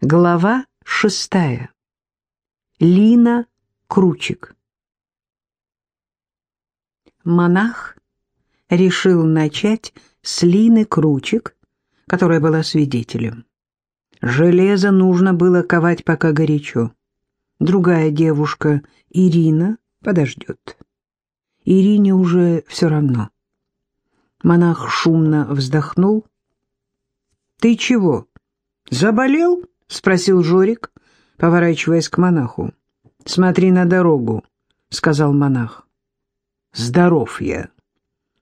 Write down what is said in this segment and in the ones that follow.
Глава шестая. Лина Кручик. Монах решил начать с Лины Кручик, которая была свидетелем. Железо нужно было ковать пока горячо. Другая девушка, Ирина, подождет. Ирине уже все равно. Монах шумно вздохнул. «Ты чего, заболел?» — спросил Жорик, поворачиваясь к монаху. — Смотри на дорогу, — сказал монах. — Здоров я.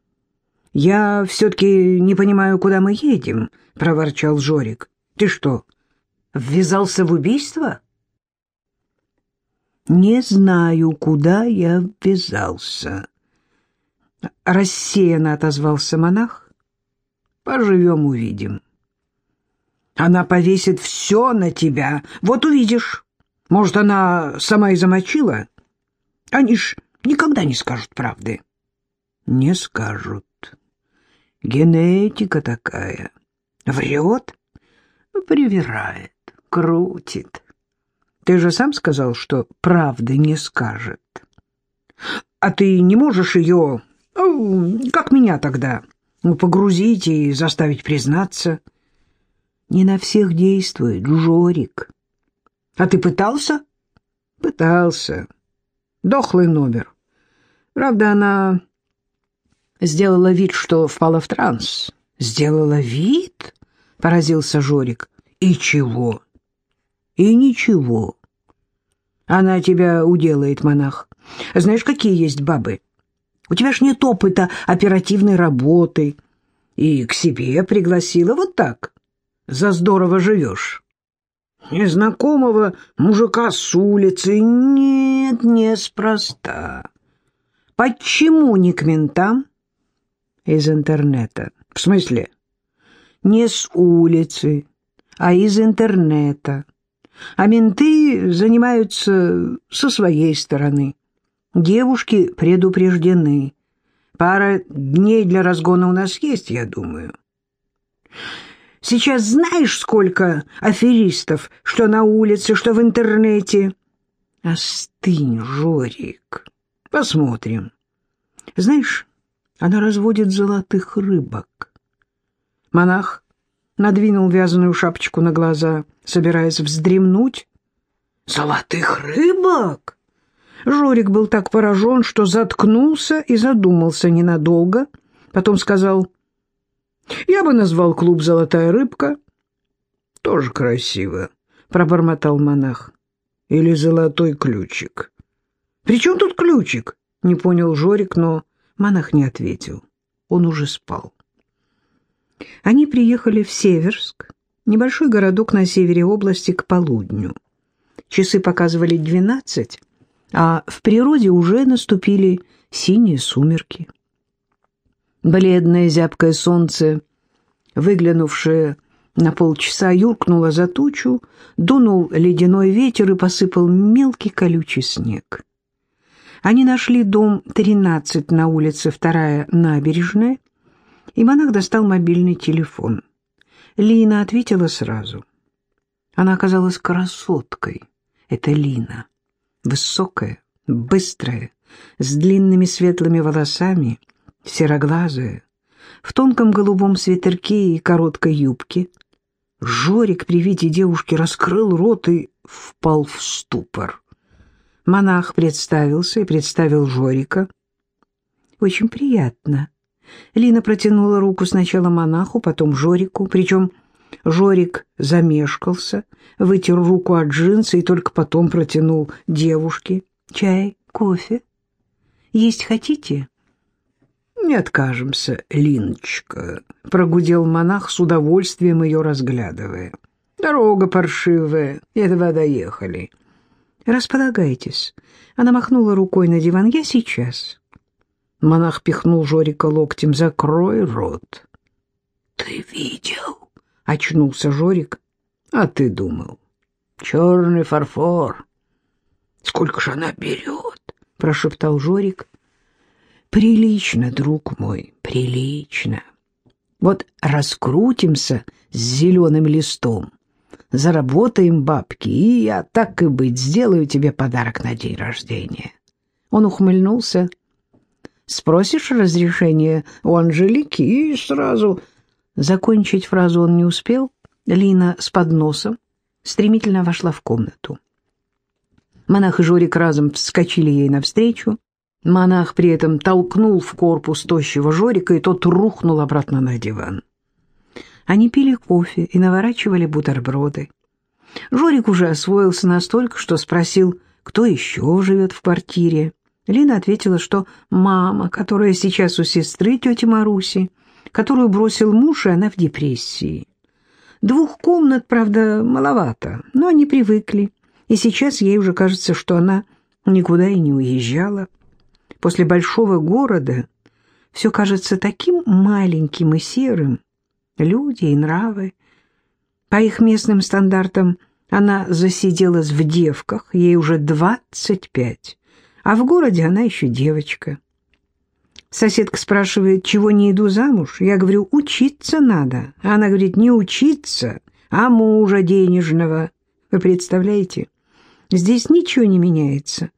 — Я все-таки не понимаю, куда мы едем, — проворчал Жорик. — Ты что, ввязался в убийство? — Не знаю, куда я ввязался. Рассеянно отозвался монах. — Поживем, увидим. Она повесит все на тебя. Вот увидишь. Может, она сама и замочила? Они ж никогда не скажут правды. Не скажут. Генетика такая. Врет, привирает, крутит. Ты же сам сказал, что правды не скажет. А ты не можешь ее, как меня тогда, ну, погрузить и заставить признаться — не на всех действует, Жорик. А ты пытался? Пытался. Дохлый номер. Правда, она сделала вид, что впала в транс. Сделала вид? Поразился Жорик. И чего? И ничего. Она тебя уделает, монах. Знаешь, какие есть бабы? У тебя ж нет опыта оперативной работы. И к себе пригласила вот так за здорово живешь. Незнакомого мужика с улицы нет, неспроста. Почему не к ментам? Из интернета. В смысле? Не с улицы, а из интернета. А менты занимаются со своей стороны. Девушки предупреждены. Пара дней для разгона у нас есть, я думаю. Сейчас знаешь, сколько аферистов, что на улице, что в интернете? Остынь, Жорик. Посмотрим. Знаешь, она разводит золотых рыбок. Монах надвинул вязаную шапочку на глаза, собираясь вздремнуть. «Золотых рыбок?» Жорик был так поражен, что заткнулся и задумался ненадолго. Потом сказал, я бы назвал клуб «Золотая рыбка». Тоже красиво, пробормотал монах. Или «Золотой ключик». «При чем тут ключик?» — не понял Жорик, но монах не ответил. Он уже спал. Они приехали в Северск, небольшой городок на севере области, к полудню. Часы показывали двенадцать, а в природе уже наступили синие сумерки. Бледное зябкое солнце, выглянувшее на полчаса, юркнуло за тучу, дунул ледяной ветер и посыпал мелкий колючий снег. Они нашли дом 13 на улице Вторая набережная, и монах достал мобильный телефон. Лина ответила сразу. Она оказалась красоткой. Это Лина. Высокая, быстрая, с длинными светлыми волосами — сероглазая, в тонком голубом свитерке и короткой юбке. Жорик при виде девушки раскрыл рот и впал в ступор. Монах представился и представил Жорика. «Очень приятно». Лина протянула руку сначала монаху, потом Жорику, причем Жорик замешкался, вытер руку от джинса и только потом протянул девушке. «Чай, кофе? Есть хотите?» «Не откажемся, Линочка», — прогудел монах с удовольствием ее разглядывая. «Дорога паршивая, едва доехали». «Располагайтесь». Она махнула рукой на диван. «Я сейчас». Монах пихнул Жорика локтем. «Закрой рот». «Ты видел?» — очнулся Жорик. «А ты думал?» «Черный фарфор». «Сколько же она берет?» — прошептал Жорик. Прилично, друг мой, прилично. Вот раскрутимся с зеленым листом, заработаем бабки, и я, так и быть, сделаю тебе подарок на день рождения». Он ухмыльнулся. «Спросишь разрешение у Анжелики и сразу...» Закончить фразу он не успел. Лина с подносом стремительно вошла в комнату. Монах и Жорик разом вскочили ей навстречу. Монах при этом толкнул в корпус тощего Жорика, и тот рухнул обратно на диван. Они пили кофе и наворачивали бутерброды. Жорик уже освоился настолько, что спросил, кто еще живет в квартире. Лина ответила, что мама, которая сейчас у сестры тети Маруси, которую бросил муж, и она в депрессии. Двух комнат, правда, маловато, но они привыкли, и сейчас ей уже кажется, что она никуда и не уезжала. После большого города все кажется таким маленьким и серым. Люди и нравы. По их местным стандартам она засиделась в девках, ей уже двадцать пять, а в городе она еще девочка. Соседка спрашивает, чего не иду замуж. Я говорю, учиться надо. Она говорит, не учиться, а мужа денежного. Вы представляете? Здесь ничего не меняется.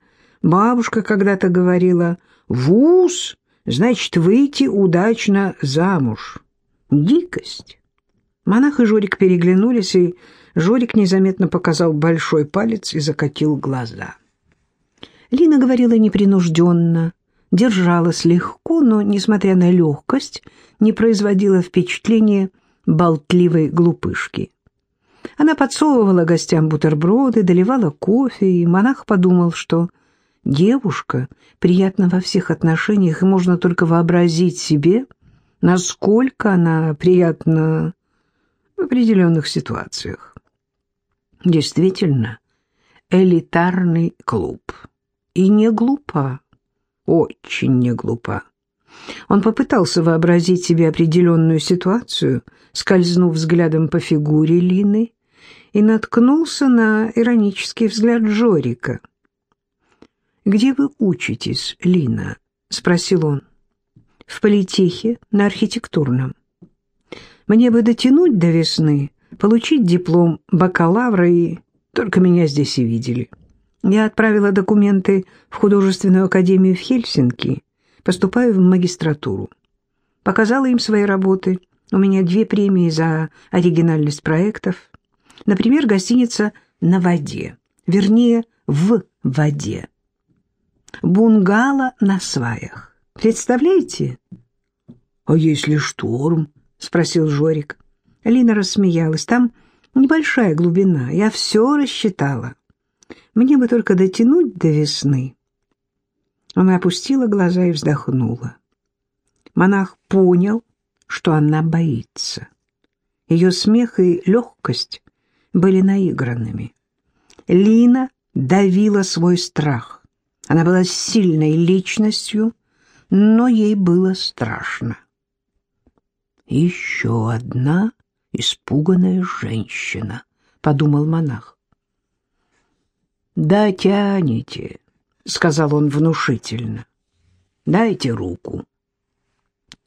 Бабушка когда-то говорила, вуз, значит, выйти удачно замуж. Дикость. Монах и Жорик переглянулись, и Жорик незаметно показал большой палец и закатил глаза. Лина говорила непринужденно, держалась легко, но, несмотря на легкость, не производила впечатления болтливой глупышки. Она подсовывала гостям бутерброды, доливала кофе, и монах подумал, что девушка приятна во всех отношениях, и можно только вообразить себе, насколько она приятна в определенных ситуациях. Действительно, элитарный клуб. И не глупа очень не глупа. Он попытался вообразить себе определенную ситуацию, скользнув взглядом по фигуре Лины, и наткнулся на иронический взгляд Жорика. «Где вы учитесь, Лина?» — спросил он. «В политехе, на архитектурном. Мне бы дотянуть до весны, получить диплом бакалавра, и только меня здесь и видели». Я отправила документы в художественную академию в Хельсинки, поступаю в магистратуру. Показала им свои работы. У меня две премии за оригинальность проектов. Например, гостиница «На воде», вернее, «В воде». Бунгало на сваях. Представляете? «А если шторм?» — спросил Жорик. Лина рассмеялась. «Там небольшая глубина. Я все рассчитала». Мне бы только дотянуть до весны. Она опустила глаза и вздохнула. Монах понял, что она боится. Ее смех и легкость были наигранными. Лина давила свой страх. Она была сильной личностью, но ей было страшно. «Еще одна испуганная женщина», — подумал монах. «Да тянете», — сказал он внушительно. «Дайте руку».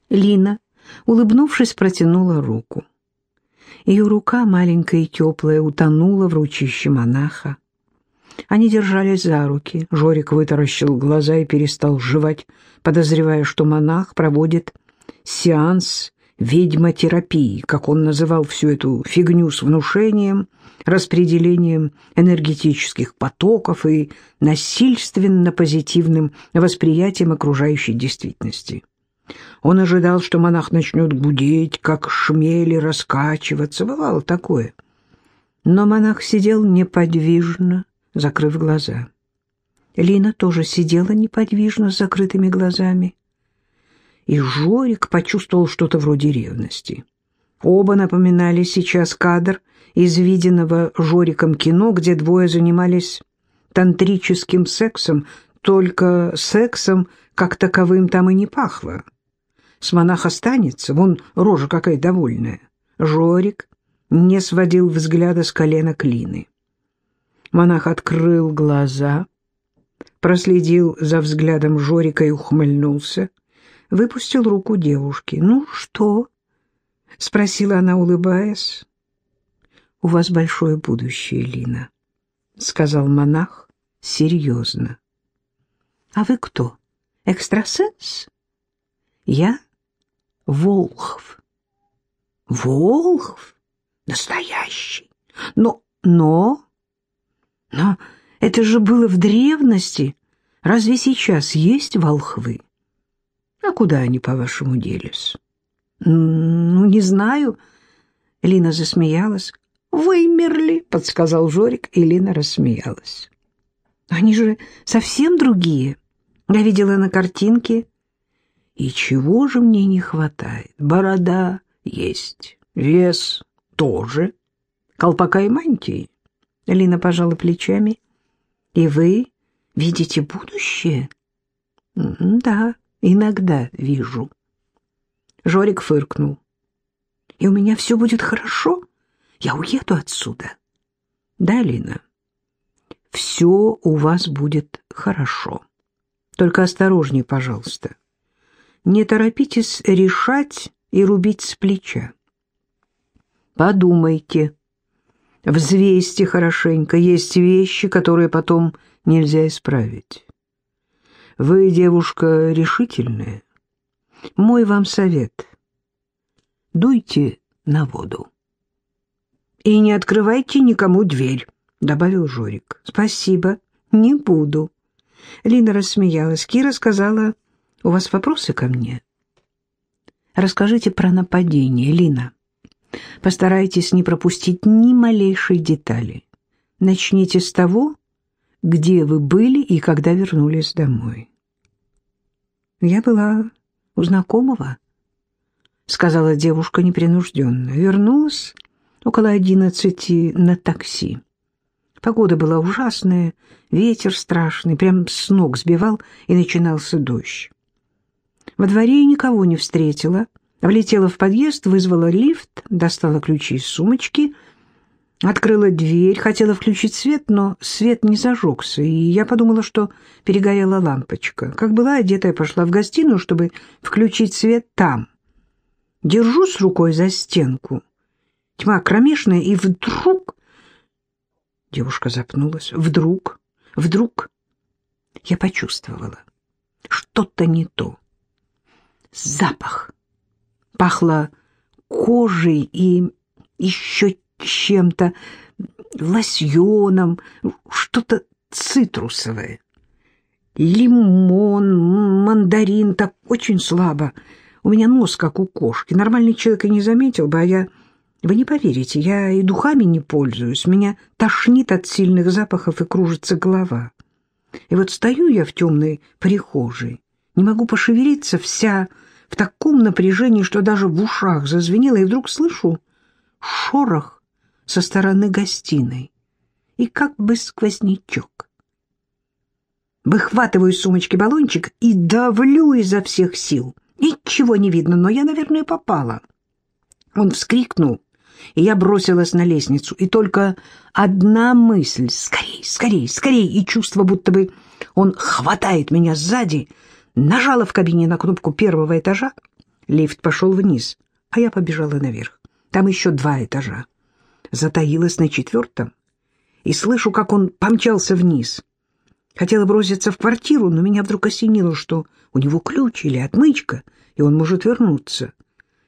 Лина, улыбнувшись, протянула руку. Ее рука, маленькая и теплая, утонула в ручище монаха. Они держались за руки. Жорик вытаращил глаза и перестал жевать, подозревая, что монах проводит сеанс ведьмотерапии, как он называл всю эту фигню с внушением, распределением энергетических потоков и насильственно позитивным восприятием окружающей действительности. Он ожидал, что монах начнет гудеть, как шмели, раскачиваться. Бывало такое. Но монах сидел неподвижно, закрыв глаза. Лина тоже сидела неподвижно с закрытыми глазами и Жорик почувствовал что-то вроде ревности. Оба напоминали сейчас кадр из виденного Жориком кино, где двое занимались тантрическим сексом, только сексом как таковым там и не пахло. С монаха останется, вон рожа какая довольная. Жорик не сводил взгляда с колена Клины. Монах открыл глаза, проследил за взглядом Жорика и ухмыльнулся выпустил руку девушки. «Ну что?» — спросила она, улыбаясь. у вас большое будущее, Лина, — сказал монах серьезно. — А вы кто? Экстрасенс? — Я Волхв. — Волхв? Настоящий. Но, но... Но это же было в древности. Разве сейчас есть волхвы? А куда они, по-вашему, делись? Ну, не знаю. Лина засмеялась. Вымерли, подсказал Жорик, и Лина рассмеялась. Они же совсем другие. Я видела на картинке. И чего же мне не хватает? Борода есть, вес тоже, колпака и мантии. Лина пожала плечами. И вы видите будущее? Да, иногда вижу. Жорик фыркнул. И у меня все будет хорошо? Я уеду отсюда. Да, Лина, все у вас будет хорошо. Только осторожнее, пожалуйста. Не торопитесь решать и рубить с плеча. Подумайте, взвесьте хорошенько. Есть вещи, которые потом нельзя исправить. Вы, девушка, решительная. Мой вам совет. Дуйте на воду. И не открывайте никому дверь, добавил Жорик. Спасибо, не буду. Лина рассмеялась. Кира сказала, у вас вопросы ко мне? Расскажите про нападение, Лина. Постарайтесь не пропустить ни малейшей детали. Начните с того, где вы были и когда вернулись домой. Я была у знакомого, сказала девушка непринужденно. Вернулась около одиннадцати на такси. Погода была ужасная, ветер страшный, прям с ног сбивал, и начинался дождь. Во дворе никого не встретила, влетела в подъезд, вызвала лифт, достала ключи из сумочки — Открыла дверь, хотела включить свет, но свет не зажегся, и я подумала, что перегорела лампочка. Как была одетая, пошла в гостиную, чтобы включить свет там. Держусь рукой за стенку. Тьма кромешная, и вдруг... Девушка запнулась. Вдруг, вдруг я почувствовала. Что-то не то. Запах. Пахло кожей и еще чем-то, лосьоном, что-то цитрусовое. Лимон, мандарин, так очень слабо. У меня нос, как у кошки. Нормальный человек и не заметил бы, а я... Вы не поверите, я и духами не пользуюсь. Меня тошнит от сильных запахов и кружится голова. И вот стою я в темной прихожей, не могу пошевелиться, вся в таком напряжении, что даже в ушах зазвенело, и вдруг слышу шорох со стороны гостиной и как бы сквознячок. Выхватываю из сумочки баллончик и давлю изо всех сил. Ничего не видно, но я, наверное, попала. Он вскрикнул, и я бросилась на лестницу, и только одна мысль — скорей, скорей, скорей, и чувство, будто бы он хватает меня сзади, нажала в кабине на кнопку первого этажа, лифт пошел вниз, а я побежала наверх. Там еще два этажа затаилась на четвертом и слышу, как он помчался вниз. Хотела броситься в квартиру, но меня вдруг осенило, что у него ключ или отмычка, и он может вернуться.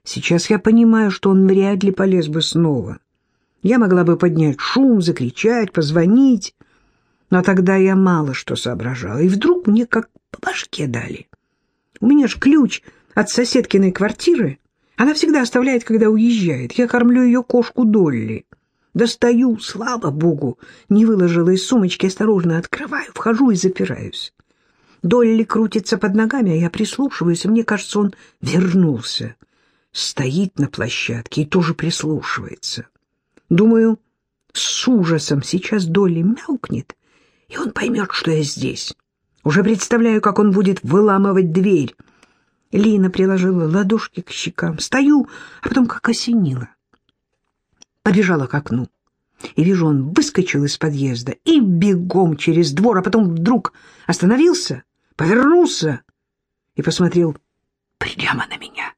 Сейчас я понимаю, что он вряд ли полез бы снова. Я могла бы поднять шум, закричать, позвонить, но тогда я мало что соображала, и вдруг мне как по башке дали. У меня ж ключ от соседкиной квартиры, она всегда оставляет, когда уезжает. Я кормлю ее кошку Долли. Достаю, слава богу, не выложила из сумочки, осторожно открываю, вхожу и запираюсь. Долли крутится под ногами, а я прислушиваюсь, и мне кажется, он вернулся. Стоит на площадке и тоже прислушивается. Думаю, с ужасом сейчас Долли мяукнет, и он поймет, что я здесь. Уже представляю, как он будет выламывать дверь. Лина приложила ладошки к щекам. Стою, а потом как осенило побежала к окну. И вижу, он выскочил из подъезда и бегом через двор, а потом вдруг остановился, повернулся и посмотрел прямо на меня.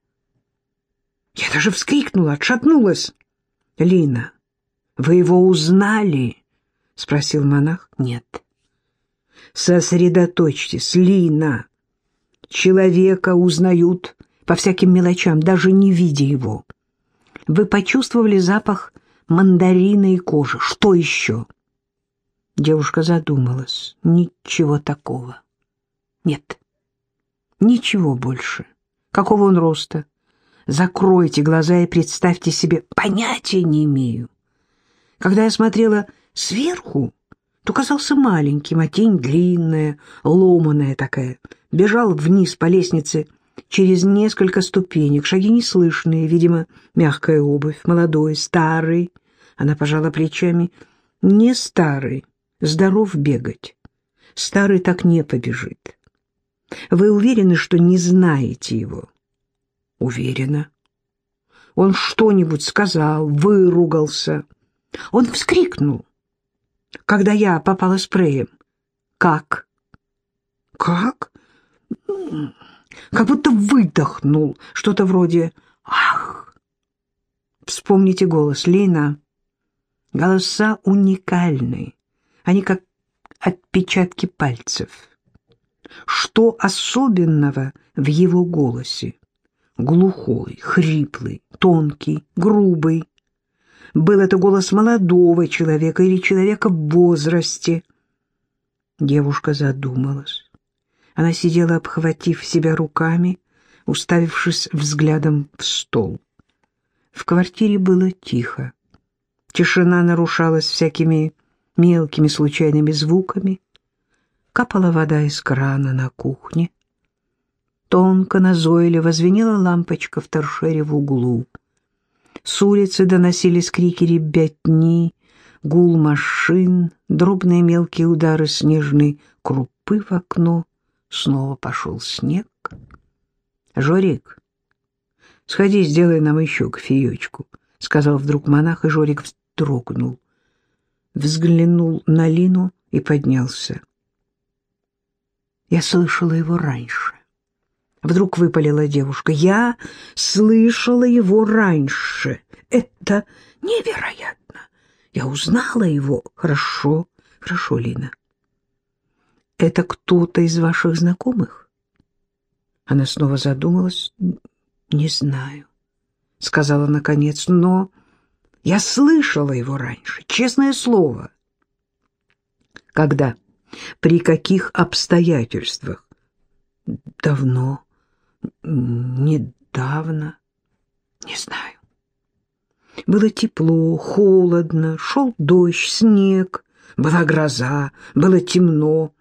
Я даже вскрикнула, отшатнулась. Лина, Вы его узнали? — спросил монах. — Нет. Сосредоточьтесь, Лина. Человека узнают по всяким мелочам, даже не видя его. Вы почувствовали запах мандарина и кожи. Что еще? Девушка задумалась. Ничего такого. Нет. Ничего больше. Какого он роста? Закройте глаза и представьте себе. Понятия не имею. Когда я смотрела сверху, то казался маленьким, а тень длинная, ломаная такая. Бежал вниз по лестнице через несколько ступенек, шаги неслышные, видимо, мягкая обувь, молодой, старый. Она пожала плечами. Не старый, здоров бегать. Старый так не побежит. Вы уверены, что не знаете его? Уверена. Он что-нибудь сказал, выругался. Он вскрикнул, когда я попала спреем. Как? Как? Как будто выдохнул, что-то вроде «Ах!». Вспомните голос Лина. Голоса уникальны. Они как отпечатки пальцев. Что особенного в его голосе? Глухой, хриплый, тонкий, грубый. Был это голос молодого человека или человека в возрасте. Девушка задумалась. Она сидела, обхватив себя руками, уставившись взглядом в стол. В квартире было тихо. Тишина нарушалась всякими мелкими случайными звуками. Капала вода из крана на кухне. Тонко, назойливо звенела лампочка в торшере в углу. С улицы доносились крики ребятни, гул машин, дробные мелкие удары снежной крупы в окно. Снова пошел снег. «Жорик, сходи, сделай нам еще кофеечку», — сказал вдруг монах, и Жорик вздрогнул. Взглянул на Лину и поднялся. Я слышала его раньше. Вдруг выпалила девушка. Я слышала его раньше. Это невероятно. Я узнала его. Хорошо, хорошо, Лина. Это кто-то из ваших знакомых? Она снова задумалась. Не знаю, сказала наконец, но я слышала его раньше, честное слово. Когда? При каких обстоятельствах? Давно. Недавно. Не знаю. Было тепло, холодно, шел дождь, снег, была гроза, было темно.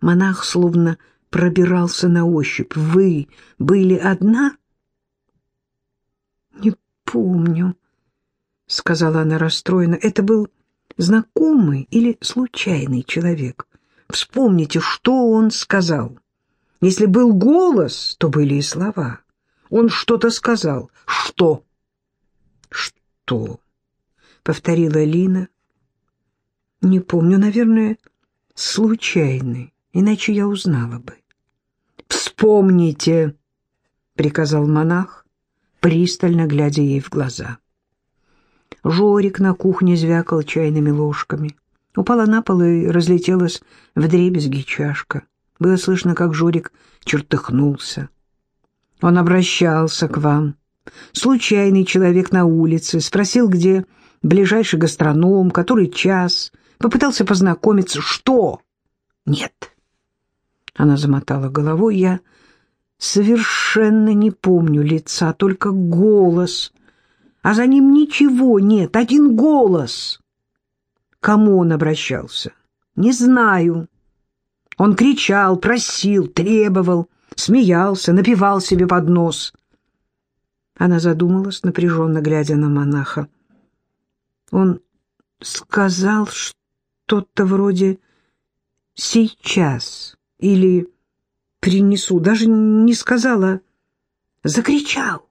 Монах словно пробирался на ощупь. Вы были одна? Не помню, сказала она расстроенно. Это был знакомый или случайный человек. Вспомните, что он сказал. Если был голос, то были и слова. Он что-то сказал. Что? Что? Повторила Лина. Не помню, наверное, случайный, иначе я узнала бы. Вспомните, приказал монах, пристально глядя ей в глаза. Жорик на кухне звякал чайными ложками. Упала на пол и разлетелась вдребезги чашка. Было слышно, как Жорик чертыхнулся. Он обращался к вам. Случайный человек на улице спросил, где ближайший гастроном, который час, попытался познакомиться. Что? Нет. Она замотала головой. Я совершенно не помню лица, только голос. А за ним ничего нет, один голос. Кому он обращался? Не знаю. Он кричал, просил, требовал, смеялся, напевал себе под нос. Она задумалась, напряженно глядя на монаха. Он сказал что-то вроде «сейчас» или «принесу». Даже не сказала, закричал.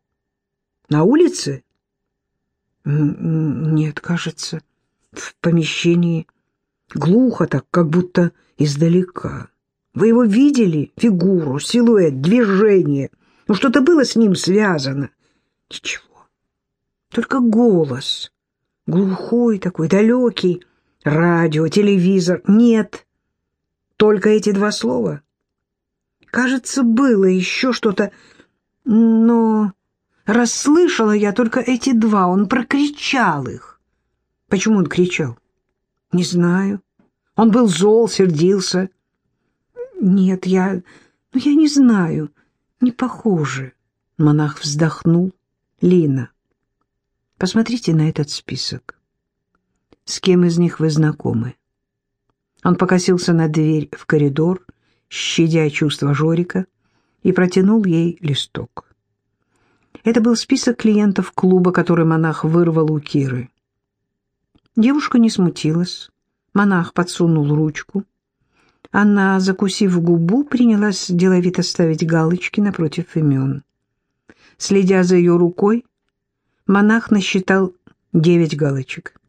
На улице? Нет, кажется, в помещении. Глухо так, как будто издалека. Вы его видели? Фигуру, силуэт, движение. Ну, что-то было с ним связано. Ничего. Только голос. глухой такой, далекий. Радио, телевизор. Нет, только эти два слова. Кажется, было еще что-то, но расслышала я только эти два. Он прокричал их. Почему он кричал? Не знаю. Он был зол, сердился. Нет, я... Ну, я не знаю. Не похоже. Монах вздохнул. Лина, посмотрите на этот список. С кем из них вы знакомы? Он покосился на дверь в коридор, щадя чувства Жорика, и протянул ей листок. Это был список клиентов клуба, который монах вырвал у Киры. Девушка не смутилась. Монах подсунул ручку. Она, закусив губу, принялась деловито ставить галочки напротив имен. Следя за ее рукой, монах насчитал девять галочек.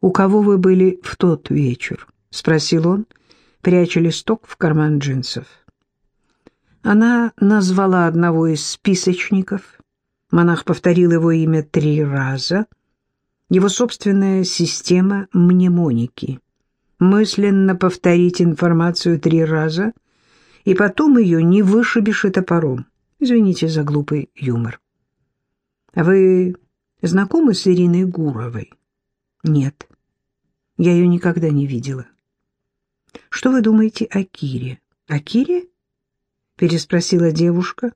«У кого вы были в тот вечер?» — спросил он, пряча листок в карман джинсов. Она назвала одного из списочников. Монах повторил его имя три раза. Его собственная система мнемоники. Мысленно повторить информацию три раза, и потом ее не вышибешь и топором. Извините за глупый юмор. А вы знакомы с Ириной Гуровой? Нет. Я ее никогда не видела. Что вы думаете о Кире? О Кире? Переспросила девушка.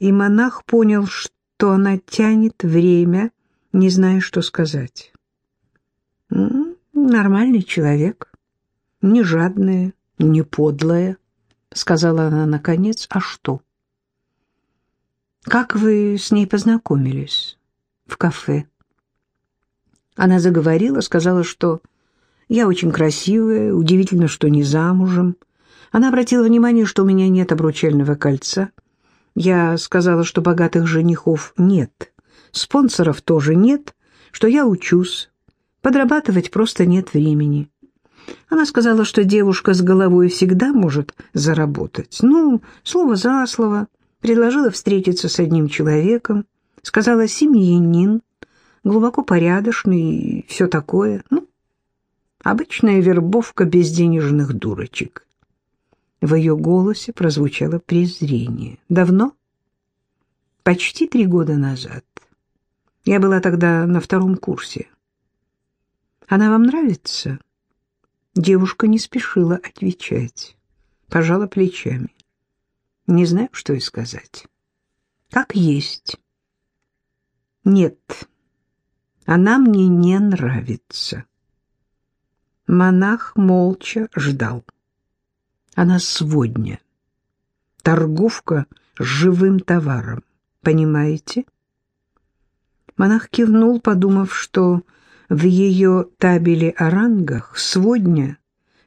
И монах понял, что она тянет время, не зная, что сказать. «Нормальный человек, не жадная, не подлая», — сказала она наконец. «А что?» «Как вы с ней познакомились?» «В кафе». Она заговорила, сказала, что я очень красивая, удивительно, что не замужем. Она обратила внимание, что у меня нет обручального кольца. Я сказала, что богатых женихов нет, спонсоров тоже нет, что я учусь, подрабатывать просто нет времени. Она сказала, что девушка с головой всегда может заработать. Ну, слово за слово предложила встретиться с одним человеком, сказала «семьянин», глубоко порядочный и все такое. Ну, обычная вербовка безденежных дурочек. В ее голосе прозвучало презрение. «Давно?» «Почти три года назад. Я была тогда на втором курсе». «Она вам нравится?» Девушка не спешила отвечать, пожала плечами. Не знаю, что и сказать. Как есть. Нет, она мне не нравится. Монах молча ждал. Она сводня. Торговка с живым товаром. Понимаете? Монах кивнул, подумав, что в ее табеле о рангах сводня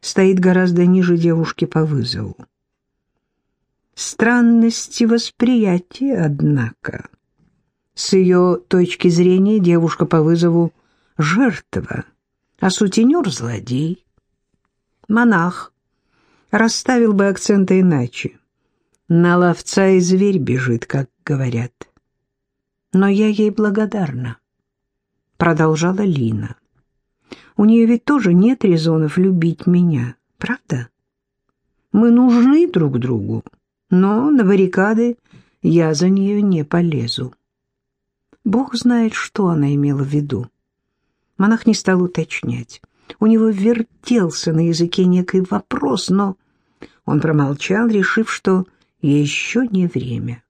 стоит гораздо ниже девушки по вызову. Странности восприятия, однако. С ее точки зрения девушка по вызову — жертва, а сутенер — злодей. Монах расставил бы акценты иначе. На ловца и зверь бежит, как говорят. Но я ей благодарна, — продолжала Лина. У нее ведь тоже нет резонов любить меня, правда? Мы нужны друг другу но на баррикады я за нее не полезу. Бог знает, что она имела в виду. Монах не стал уточнять. У него вертелся на языке некий вопрос, но он промолчал, решив, что еще не время.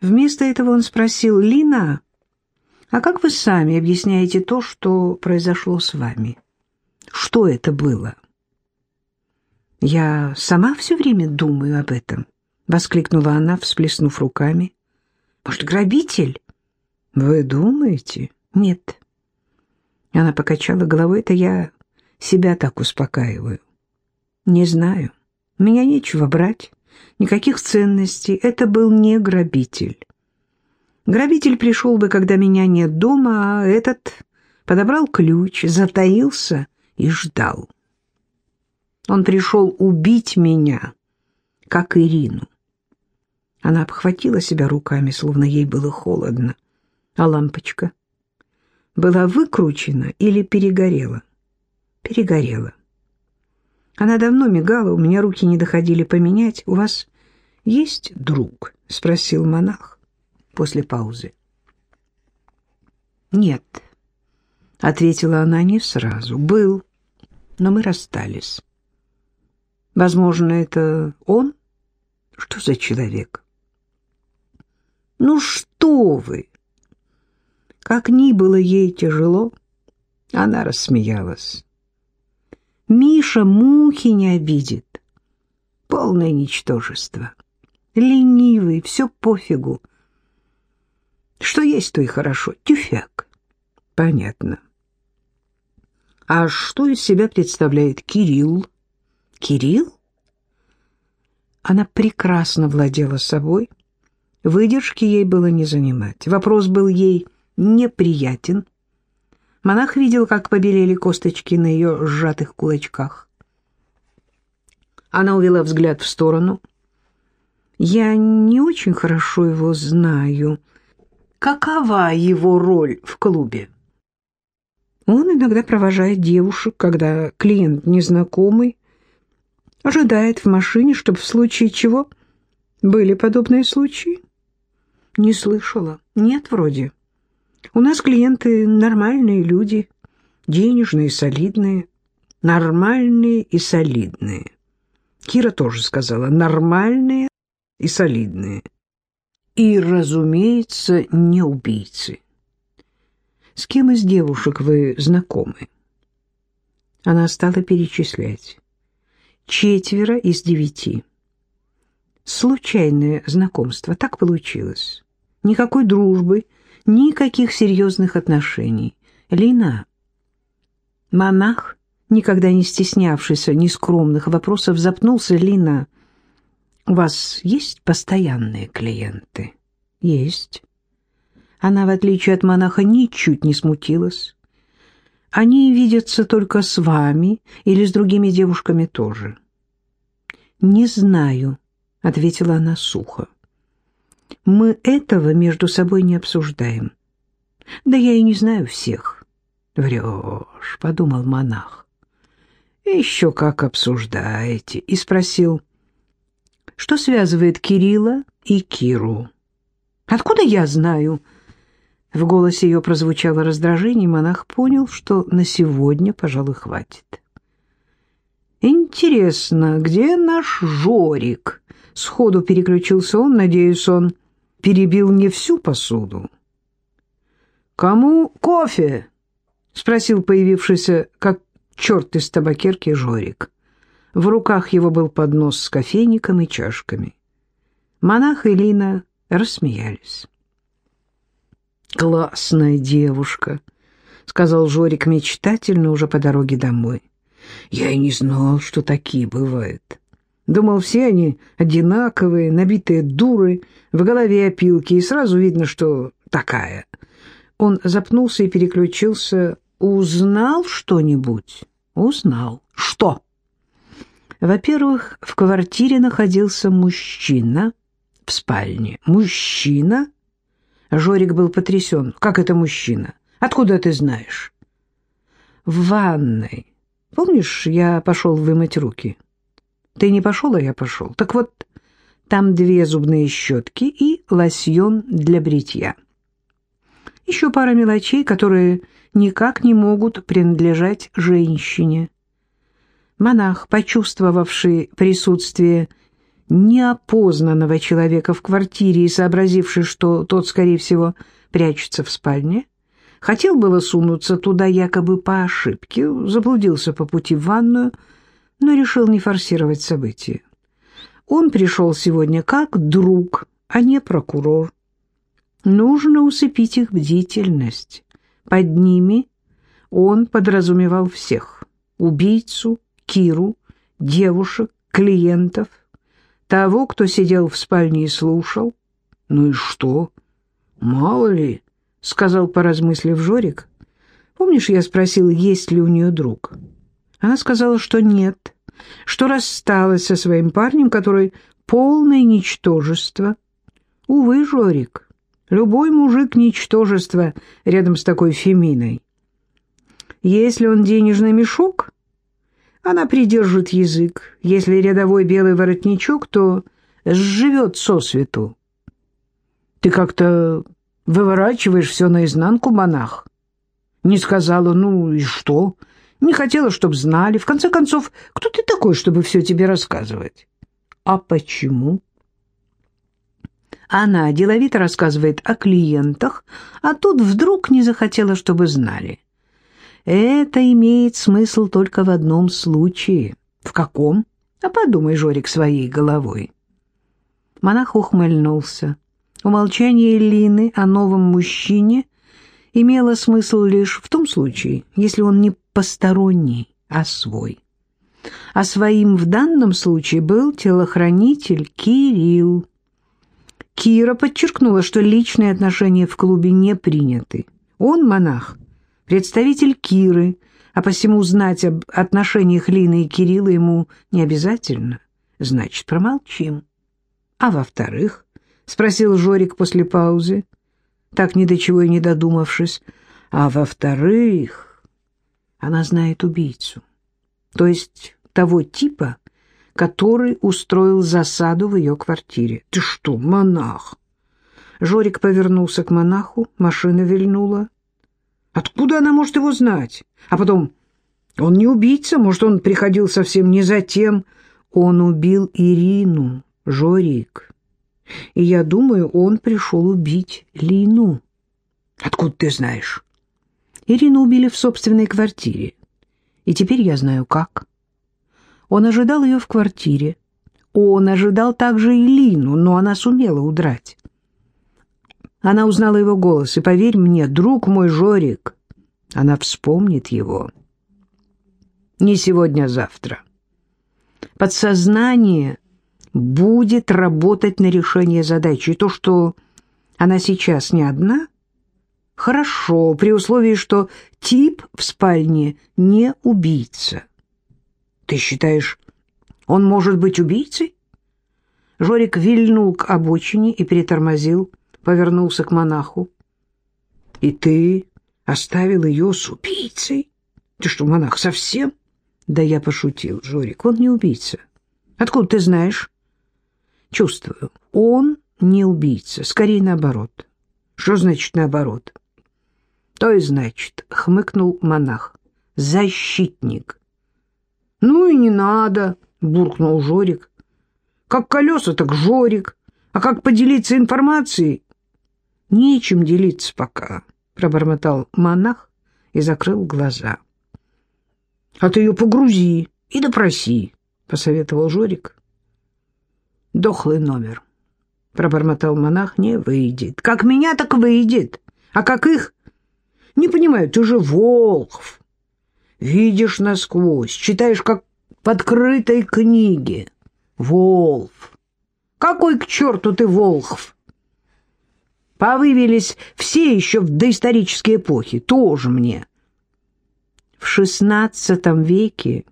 Вместо этого он спросил, «Лина, а как вы сами объясняете то, что произошло с вами? Что это было?» «Я сама все время думаю об этом», воскликнула она, всплеснув руками. Может, грабитель? Вы думаете? Нет. Она покачала головой, это я себя так успокаиваю. Не знаю. Меня нечего брать, никаких ценностей. Это был не грабитель. Грабитель пришел бы, когда меня нет дома, а этот подобрал ключ, затаился и ждал. Он пришел убить меня, как Ирину. Она обхватила себя руками, словно ей было холодно. А лампочка? была выкручена или перегорела? Перегорела. Она давно мигала, у меня руки не доходили поменять. У вас есть друг? — спросил монах после паузы. Нет, — ответила она не сразу. Был, но мы расстались. Возможно, это он? Что за человек? Ну что вы! Как ни было ей тяжело, она рассмеялась. Миша мухи не обидит. Полное ничтожество. Ленивый, все пофигу. Что есть, то и хорошо. Тюфяк. Понятно. А что из себя представляет Кирилл? Кирилл? Она прекрасно владела собой. Выдержки ей было не занимать. Вопрос был ей неприятен. Монах видел, как побелели косточки на ее сжатых кулачках. Она увела взгляд в сторону. «Я не очень хорошо его знаю. Какова его роль в клубе?» Он иногда провожает девушек, когда клиент незнакомый, ожидает в машине, чтобы в случае чего... Были подобные случаи? Не слышала. Нет, вроде. У нас клиенты нормальные люди, денежные, солидные. Нормальные и солидные. Кира тоже сказала, нормальные и солидные. И, разумеется, не убийцы. С кем из девушек вы знакомы? Она стала перечислять. Четверо из девяти. Случайное знакомство, так получилось. Никакой дружбы, никаких серьезных отношений. Лина. Монах, никогда не стеснявшийся нескромных вопросов, запнулся. Лина, у вас есть постоянные клиенты? Есть. Она, в отличие от монаха, ничуть не смутилась. Они видятся только с вами или с другими девушками тоже. Не знаю, — ответила она сухо. Мы этого между собой не обсуждаем. Да я и не знаю всех. Врешь, — подумал монах. Еще как обсуждаете. И спросил, что связывает Кирилла и Киру. Откуда я знаю? В голосе ее прозвучало раздражение, и монах понял, что на сегодня, пожалуй, хватит. «Интересно, где наш Жорик?» Сходу переключился он, надеюсь, он перебил не всю посуду. «Кому кофе?» — спросил появившийся, как черт из табакерки, Жорик. В руках его был поднос с кофейником и чашками. Монах и Лина рассмеялись. «Классная девушка», — сказал Жорик мечтательно уже по дороге домой. «Я и не знал, что такие бывают. Думал, все они одинаковые, набитые дуры, в голове опилки, и сразу видно, что такая». Он запнулся и переключился. «Узнал что-нибудь?» «Узнал. Что?» Во-первых, в квартире находился мужчина в спальне. Мужчина? Жорик был потрясен. Как это мужчина? Откуда ты знаешь? В ванной. Помнишь, я пошел вымыть руки? Ты не пошел, а я пошел. Так вот, там две зубные щетки и лосьон для бритья. Еще пара мелочей, которые никак не могут принадлежать женщине. Монах, почувствовавший присутствие неопознанного человека в квартире и сообразивший, что тот, скорее всего, прячется в спальне, хотел было сунуться туда якобы по ошибке, заблудился по пути в ванную, но решил не форсировать события. Он пришел сегодня как друг, а не прокурор. Нужно усыпить их бдительность. Под ними он подразумевал всех — убийцу, Киру, девушек, клиентов, того, кто сидел в спальне и слушал. Ну и что? Мало ли, — сказал, поразмыслив Жорик. Помнишь, я спросил, есть ли у нее друг? Она сказала, что нет, что рассталась со своим парнем, который полное ничтожество. Увы, Жорик, Любой мужик — ничтожество рядом с такой Феминой. Если он денежный мешок, она придержит язык. Если рядовой белый воротничок, то сживет сосвету. Ты как-то выворачиваешь все наизнанку, монах. Не сказала, ну и что? Не хотела, чтобы знали. В конце концов, кто ты такой, чтобы все тебе рассказывать? А почему? Она деловито рассказывает о клиентах, а тут вдруг не захотела, чтобы знали. Это имеет смысл только в одном случае. В каком? А подумай, Жорик, своей головой. Монах ухмыльнулся. Умолчание Лины о новом мужчине имело смысл лишь в том случае, если он не посторонний, а свой. А своим в данном случае был телохранитель Кирилл. Кира подчеркнула, что личные отношения в клубе не приняты. Он, монах, представитель Киры, а посему знать об отношениях Лины и Кирилла ему не обязательно. Значит, промолчим. А во-вторых, — спросил Жорик после паузы, так ни до чего и не додумавшись, а во-вторых, она знает убийцу, то есть того типа, который устроил засаду в ее квартире. «Ты что, монах?» Жорик повернулся к монаху, машина вильнула. «Откуда она может его знать? А потом, он не убийца, может, он приходил совсем не за тем. Он убил Ирину, Жорик. И я думаю, он пришел убить Лину». «Откуда ты знаешь?» Ирину убили в собственной квартире. И теперь я знаю, как. Он ожидал ее в квартире. Он ожидал также и Лину, но она сумела удрать. Она узнала его голос, и, поверь мне, друг мой Жорик, она вспомнит его. Не сегодня, а завтра. Подсознание будет работать на решение задачи. И то, что она сейчас не одна, хорошо, при условии, что тип в спальне не убийца. Ты считаешь, он может быть убийцей? Жорик вильнул к обочине и перетормозил, повернулся к монаху. И ты оставил ее с убийцей? Ты что, монах, совсем? Да я пошутил, Жорик, он не убийца. Откуда ты знаешь? Чувствую, он не убийца, скорее наоборот. Что значит наоборот? То и значит, хмыкнул монах. Защитник. «Ну и не надо», — буркнул Жорик. «Как колеса, так Жорик. А как поделиться информацией?» «Нечем делиться пока», — пробормотал монах и закрыл глаза. «А ты ее погрузи и допроси», — посоветовал Жорик. «Дохлый номер», — пробормотал монах, — «не выйдет. Как меня, так выйдет. А как их? Не понимаю, ты же Волхв видишь насквозь, читаешь как в открытой книге. Волф. Какой к черту ты Волхв? Повывелись все еще в доисторические эпохи, тоже мне. В шестнадцатом веке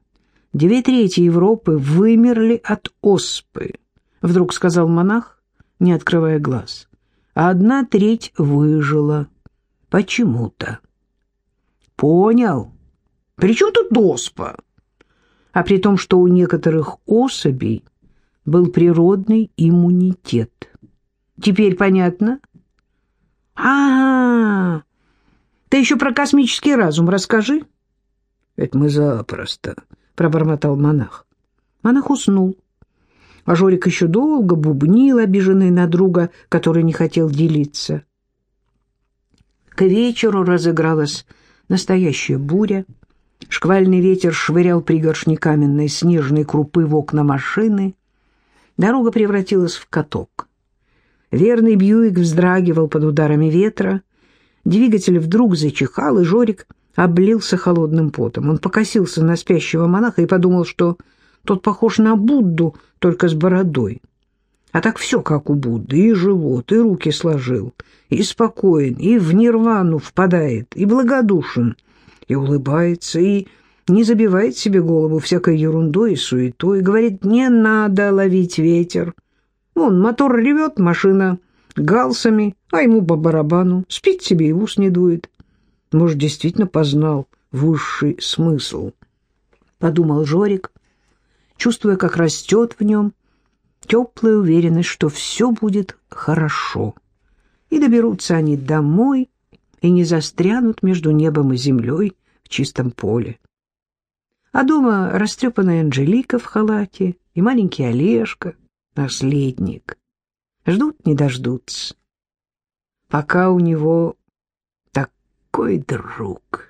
две трети Европы вымерли от оспы, вдруг сказал монах, не открывая глаз. А одна треть выжила почему-то. Понял? При чем тут оспа? А при том, что у некоторых особей был природный иммунитет. Теперь понятно? А, -а, -а ты еще про космический разум расскажи. Это мы запросто, пробормотал монах. Монах уснул. А Жорик еще долго бубнил, обиженный на друга, который не хотел делиться. К вечеру разыгралась настоящая буря. Шквальный ветер швырял пригоршни каменной снежной крупы в окна машины. Дорога превратилась в каток. Верный Бьюик вздрагивал под ударами ветра. Двигатель вдруг зачихал, и Жорик облился холодным потом. Он покосился на спящего монаха и подумал, что тот похож на Будду, только с бородой. А так все как у Будды, и живот, и руки сложил, и спокоен, и в нирвану впадает, и благодушен — и улыбается, и не забивает себе голову всякой ерундой и суетой, говорит, не надо ловить ветер. Вон, мотор ревет, машина галсами, а ему по барабану, спит себе и ус не дует. Может, действительно познал высший смысл, — подумал Жорик, чувствуя, как растет в нем теплая уверенность, что все будет хорошо. И доберутся они домой и не застрянут между небом и землей в чистом поле. А дома растрепанная Анжелика в халате и маленький Олежка, наследник. Ждут не дождутся. Пока у него такой друг.